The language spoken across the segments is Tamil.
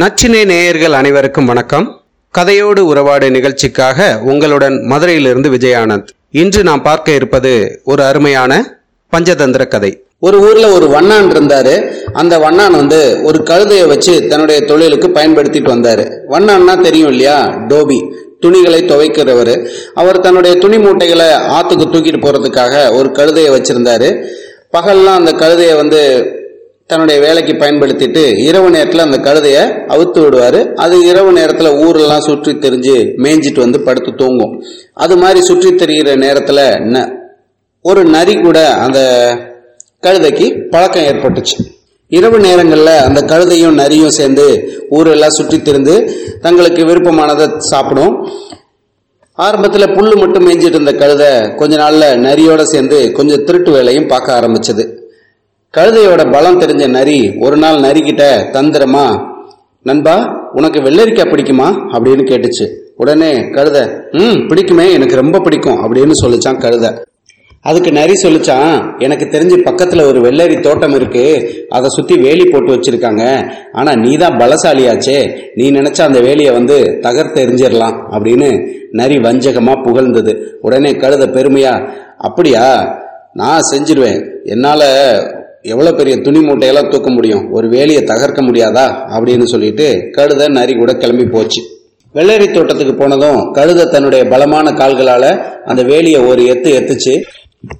நச்சினை நேயர்கள் அனைவருக்கும் வணக்கம். கதையோடு உறவாடு நிகழ்ச்சிக்காக உங்களுடன் மதுரையிலிருந்து விஜயானந்த். இன்று நாம் பார்க்க இருப்பது ஒரு அருமையான பஞ்சதந்திர கதை. ஒரு ஊர்ல ஒரு வண்ணான் இருந்தாரு. அந்த வண்ணான் வந்து ஒரு கழுதையை வச்சு தன்னுடைய தொழிலுக்கு பயன்படுத்திட்டு வந்தாரு. வண்ணான்னா தெரியும் இல்லையா? டோபி. துணிகளை துவைக்கிறவர். அவர் தன்னுடைய துணி மூட்டைகளை ஆத்துக்கு தூக்கிட்டு போறதுக்காக ஒரு கழுதையை வச்சிருந்தாரு. பகல்லாம் அந்த கழுதையை வந்து தன்னுடைய வேலைக்கு பயன்படுத்திட்டு இரவு நேரத்தில் அந்த கழுதையை அவுத்து விடுவாரு. அது இரவு நேரத்தில் ஊரெல்லாம் சுற்றி தெரிஞ்சு மேய்ஞ்சிட்டு வந்து படுத்து தூங்கும். அது மாதிரி சுற்றி தெரிகிற நேரத்தில் ந- ஒரு நரி கூட அந்த கழுதைக்கு பழக்கம் ஏற்பட்டுச்சு. இரவு நேரங்களில் அந்த கழுதையும் நரியும் சேர்ந்து ஊரெல்லாம் சுற்றி திரிந்து தங்களுக்கு விருப்பமானதை சாப்பிடும். ஆரம்பத்தில் புல்லு மட்டும் மேய்ஞ்சிட்டு இருந்த கழுதை கொஞ்ச நாளில் நரியோட சேர்ந்து கொஞ்சம் திருட்டு வேலையும் பார்க்க ஆரம்பிச்சது. கழுதையோட பலம் தெரிஞ்ச நரி ஒரு நாள் நரிக்கிட்ட தந்திரமா நண்பா உனக்கு வெள்ளரிக்காய் பிடிக்குமா? அப்படின்னு கேட்டுச்சு. உடனே கழுதை ம் பிடிக்குமே எனக்கு ரொம்ப பிடிக்கும் அப்படின்னு சொல்லிச்சான் கழுத. அதுக்கு நரி சொல்லிச்சான் எனக்கு தெரிஞ்சு பக்கத்துல ஒரு வெள்ளரி தோட்டம் இருக்கு அதை சுத்தி வேலி போட்டு வச்சிருக்காங்க. ஆனா நீ தான் பலசாலியாச்சே நீ நினைச்ச அந்த வேலியை வந்து தகர்த்து எரிஞ்சிடலாம் அப்படின்னு நரி வஞ்சகமா புகழ்ந்தது. உடனே கழுத பெருமையா அப்படியா நான் செஞ்சிருவேன். என்னால எவ்வளோ பெரிய துணி மூட்டையெல்லாம் தூக்க முடியும்? ஒரு வேலியை தகர்க்க முடியாதா? அப்படின்னு சொல்லிட்டு கழுத நரி கூட கிளம்பி போச்சு. வெள்ளரி தோட்டத்துக்கு போனதும் கழுத தன்னுடைய பலமான கால்களால அந்த வேலியை ஒரு எத்து எத்துச்சு.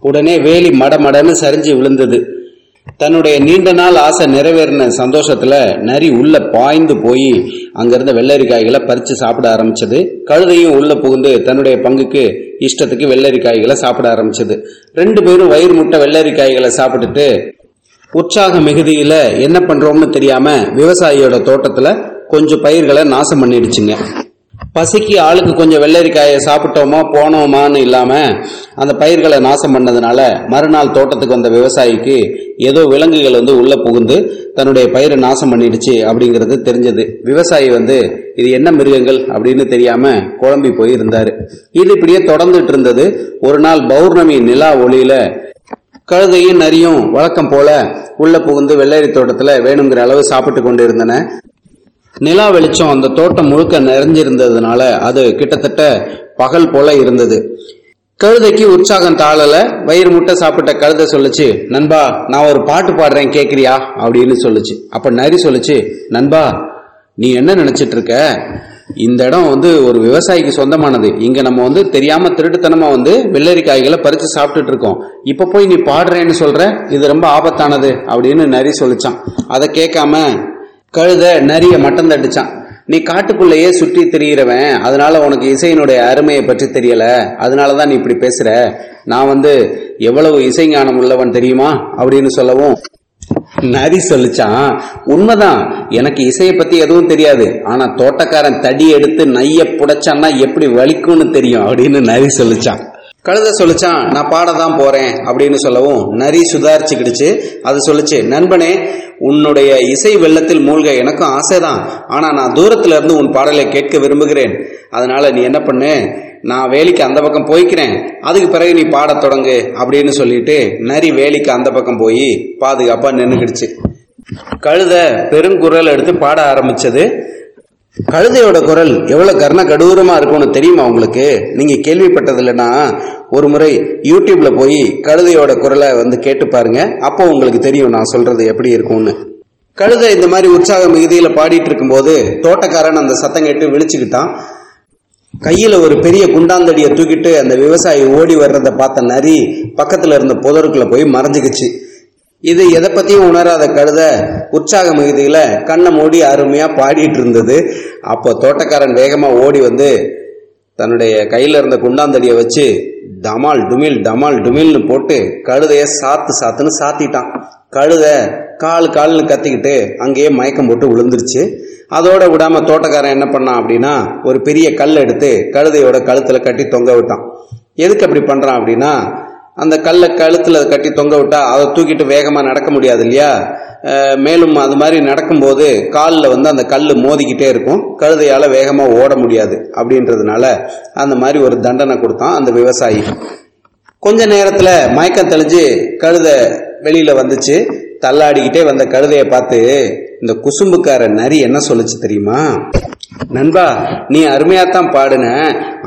உடனே வேலி மடமடன்னு சரிஞ்சு விழுந்தது. தன்னுடைய நீண்ட நாள் ஆசை நிறைவேறின சந்தோஷத்துல நரி உள்ள பாய்ந்து போய் அங்கிருந்த வெள்ளரிக்காய்களை பறிச்சு சாப்பிட ஆரம்பிச்சது. கழுதையும் உள்ள புகுந்து தன்னுடைய பங்குக்கு இஷ்டத்துக்கு வெள்ளரிக்காய்களை சாப்பிட ஆரம்பிச்சது. ரெண்டு பேரும் வயிறு முட்டை வெள்ளரிக்காய்களை சாப்பிட்டுட்டு உற்சாக மிகுதியில் என்ன பண்ணுறோம்னு தெரியாமல் விவசாயியோட தோட்டத்தில் கொஞ்சம் பயிர்களை நாசம் பண்ணிடுச்சுங்க. பசிக்கு ஆளுக்கு கொஞ்சம் வெள்ளரிக்காயை சாப்பிட்டோமா போனோமான்னு இல்லாமல் அந்த பயிர்களை நாசம் பண்ணதுனால மறுநாள் தோட்டத்துக்கு வந்த விவசாயிக்கு ஏதோ விலங்குகள் வந்து உள்ளே புகுந்து தன்னுடைய பயிரை நாசம் பண்ணிடுச்சு அப்படிங்கிறது தெரிஞ்சது. விவசாயி வந்து இது என்ன மிருகங்கள்? அப்படின்னு தெரியாமல் குழம்பி போய் இது இப்படியே தொடர்ந்துட்டு இருந்தது. ஒரு நாள் பௌர்ணமி நிலா ஒளியில் கழுதையும் நரியும் வழக்கம் போல உள்ள புகுந்து வெள்ளரி தோட்டத்துல வேணுங்கிற அளவு சாப்பிட்டு கொண்டு இருந்தன நிலா வெளிச்சம் அந்த தோட்டம் முழுக்க நிறைஞ்சிருந்ததுனால அது கிட்டத்தட்ட பகல் போல இருந்தது. கழுதைக்கு உற்சாகம் தாழல வயிறு முட்டை சாப்பிட்ட கழுதை சொல்லுச்சு நண்பா நான் ஒரு பாட்டு பாடுறேன் கேக்குறியா? அப்படின்னு சொல்லுச்சு. அப்ப நரி சொல்லுச்சு நண்பா நீ என்ன நினைச்சிட்டு இருக்க? இந்த இடம் வந்து ஒரு விவசாயிக்கு சொந்தமானது. இங்க நம்ம வந்து தெரியாம திருட்டுத்தனமா வந்து வெள்ளரிக்காய்களை பறிச்சு சாப்பிட்டுட்டு இருக்கோம். இப்ப போய் நீ பாடுறேன்னு சொல்ற இது ரொம்ப ஆபத்தானது அப்படின்னு நரி சொல்லிச்சான். அதை கேட்காம கழுத நரிய மட்டம் தட்டுச்சான். நீ காட்டுக்குள்ளேயே சுற்றி திரிகிறவன் அதனால உனக்கு இசையினுடைய அருமையை பற்றி தெரியல. அதனாலதான் நீ இப்படி பேசுற. நான் வந்து எவ்வளவு இசைஞானம் உள்ளவன் தெரியுமா? அப்படின்னு சொல்லவும் நரி சொல்லிச்சான். உண்மைதான். எனக்கு இசையை பத்தி எதுவும் தெரியாது. ஆனா தோட்டக்காரன் தடி எடுத்து நைய புடைச்சான்னா எப்படி வலிக்கும்னு தெரியும் அப்படின்னு நரி சொல்லிச்சான். கழுத சொல்லிச்சான் நான் பாட தான் போறேன் அப்படின்னு சொல்லவும் நரி சுதாரிச்சுக்கிடுச்சு. அது சொல்லிச்சு நண்பனே உன்னுடைய இசை வெள்ளத்தில் மூழ்க. எனக்கும் ஆசைதான். ஆனா நான் தூரத்துல இருந்து உன் பாடலை கேட்க விரும்புகிறேன். அதனால நீ என்ன பண்ணு? நான் வேலிக்கு அந்த பக்கம் போய்க்கிறேன். அதுக்கு பிறகு நீ பாடத் தொடங்கு அப்படின்னு சொல்லிட்டு நரி வேலிக்கு அந்த பக்கம் போய் பாதுகாப்பா நின்றுக்கிடுச்சு கழுத பெருங்குரல் எடுத்து பாட ஆரம்பிச்சது. கழுதையோட குரல் எவ்வளவு கர்ண கடூரமா இருக்கும்னு தெரியுமா உங்களுக்கு? நீங்க கேள்விப்பட்டது இல்லைன்னா ஒரு முறை யூடியூப்ல போய் கழுதையோட குரலை வந்து கேட்டு பாருங்க. அப்போ உங்களுக்கு தெரியும் நான் சொல்றது எப்படி இருக்கும்னு. கழுதை இந்த மாதிரி உற்சாக மிகுதியில பாடிட்டு இருக்கும்போது தோட்டக்காரன் அந்த சத்தம் கேட்டு விழிச்சுக்கிட்டான். கையில ஒரு பெரிய குண்டாந்தடியை தூக்கிட்டு அந்த விவசாயி ஓடி வர்றத பார்த்த நரி பக்கத்துல இருந்த புதருக்குள்ள போய் மறைஞ்சுக்கிச்சு. இது எதை பத்தியும் உணராத கழுத உற்சாக மிகுதியில கண்ணை மூடி அருமையா பாடிட்டு இருந்தது. அப்போ தோட்டக்காரன் வேகமா ஓடி வந்து தன்னுடைய கையில இருந்த குண்டாந்தடியை வச்சு டமால் டுமில் டமால் டுமில்னு போட்டு கழுதைய சாத்து சாத்துன்னு சாத்திட்டான். கழுத கால் கால்னு கத்திக்கிட்டு அங்கேயே மயக்கம் போட்டு விழுந்துருச்சு. அதோட விடாம தோட்டக்காரன் என்ன பண்ணான் அப்படின்னா ஒரு பெரிய கல் எடுத்து கழுதையோட கழுத்துல கட்டி தொங்க விட்டான். எதுக்கு அப்படி பண்றான் அப்படின்னா அந்த கல்லை கழுத்துல கட்டி தொங்க விட்டா அதை தூக்கிட்டு வேகமா நடக்க முடியாது இல்லையா? மேலும் அது மாதிரி நடக்கும்போது காலில் வந்து அந்த கல் மோதிக்கிட்டே இருக்கும். கழுதையால் வேகமாக ஓட முடியாது அப்படின்றதுனால அந்த மாதிரி ஒரு தண்டனை கொடுத்தான் அந்த விவசாயி. கொஞ்ச நேரத்தில் மயக்கம் தெளிஞ்சு கழுதை வெளியில் வந்துச்சு. தள்ளாடிக்கிட்டே வந்த கழுதையை பார்த்து இந்த குசும்புக்கார நரி என்ன சொல்லுச்சு தெரியுமா? நண்பா நீ அருமையாத்தான் பாடுன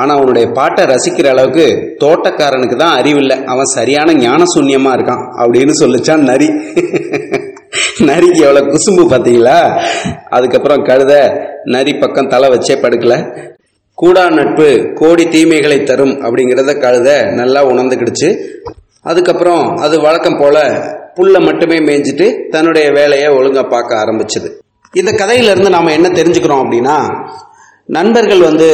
ஆனா அவனுடைய பாட்டை ரசிக்கிற அளவுக்கு தோட்டக்காரனுக்கு தான் அறிவில்லை. அவன் சரியான ஞான சூன்யமா இருக்கான் அப்படின்னு சொல்லிச்சான் நரி. நரிக்கு எவ்வளவு குசும்பு பாத்தீங்களா அதுக்கப்புறம் கழுத நரி பக்கம் தலை வச்சே படுக்கல. கூடா நட்பு கோடி தீமைகளை தரும் அப்படிங்கிறத கழுத நல்லா உணர்ந்துக்கிடுச்சு அதுக்கப்புறம் அது வழக்கம் போல புல்ல மட்டுமே மேய்ஞ்சிட்டு தன்னுடைய வேலையை ஒழுங்கா பார்க்க ஆரம்பிச்சது. இந்த கதையிலிருந்து நாம் நாம என்ன தெரிஞ்சுக்கிறோம் அப்படின்னா நண்பர்கள் வந்து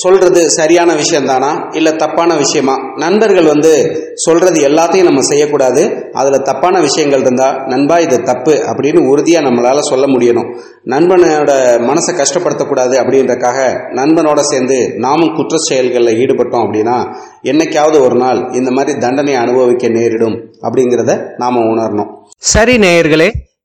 சொல்றது சரியான விஷயந்தானா இல்லை தப்பான விஷயமா? நண்பர்கள் வந்து சொல்றது எல்லாத்தையும் நம்ம செய்யக்கூடாது. அதில் தப்பான விஷயங்கள் இருந்தால் நண்பா இது தப்பு அப்படின்னு உறுதியாக நம்மளால் சொல்ல முடியணும். நண்பனோட மனசை கஷ்டப்படுத்தக்கூடாது அப்படின்றக்காக நண்பனோட சேர்ந்து நாமும் குற்ற செயல்களில் ஈடுபட்டோம் அப்படின்னா என்னைக்காவது ஒரு நாள் இந்த மாதிரி தண்டனை அனுபவிக்க நேரிடும் அப்படிங்கிறத நாம் உணரணும். சரி நேயர்களே